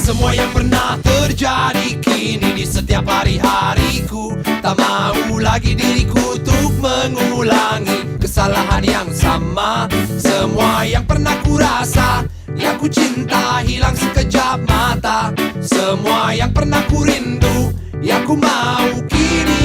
semua yang pernah terjadi Kini di setiap hari-hariku Tak mau lagi diriku untuk mengulangi Kesalahan yang sama. Semua yang pernah ku rasa Yang ku cinta hilang sekejap mata. Semua yang pernah ku rindu Yang ku mau kini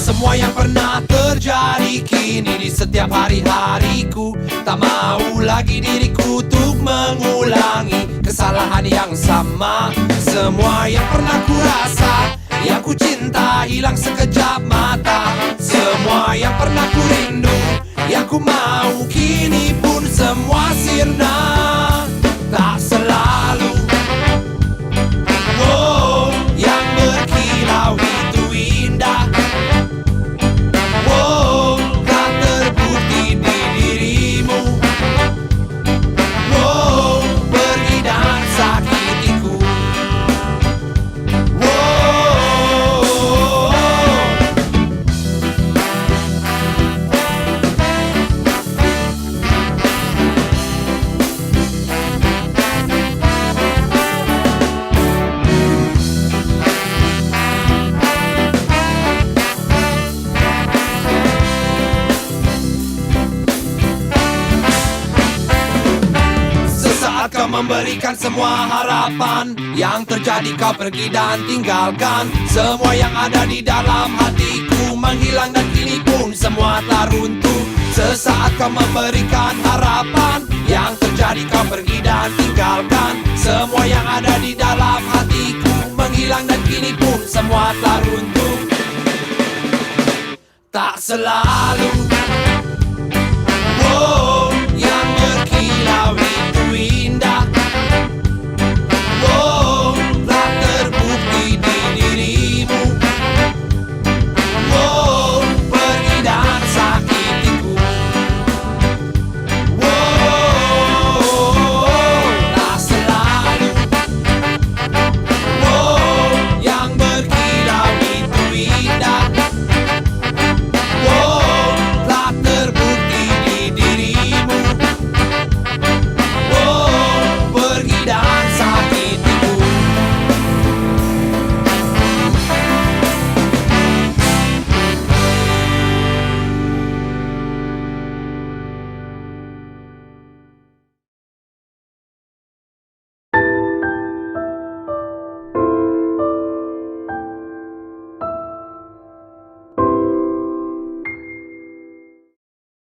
semua yang pernah terjadi Kini di setiap hari-hariku. Tak mau lagi diriku untuk mengulangi Kesalahan yang sama. Semua yang pernah ku rasa Yang ku cinta hilang sekejap mata memberikan semua harapan. Yang terjadi kau pergi dan tinggalkan. Semua yang ada di dalam hatiku Menghilang dan kini pun semua telah runtuh. Sesaat kau memberikan harapan Yang terjadi kau pergi dan tinggalkan. Semua yang ada di dalam hatiku Menghilang dan kini pun semua telah runtuh. Tak selalu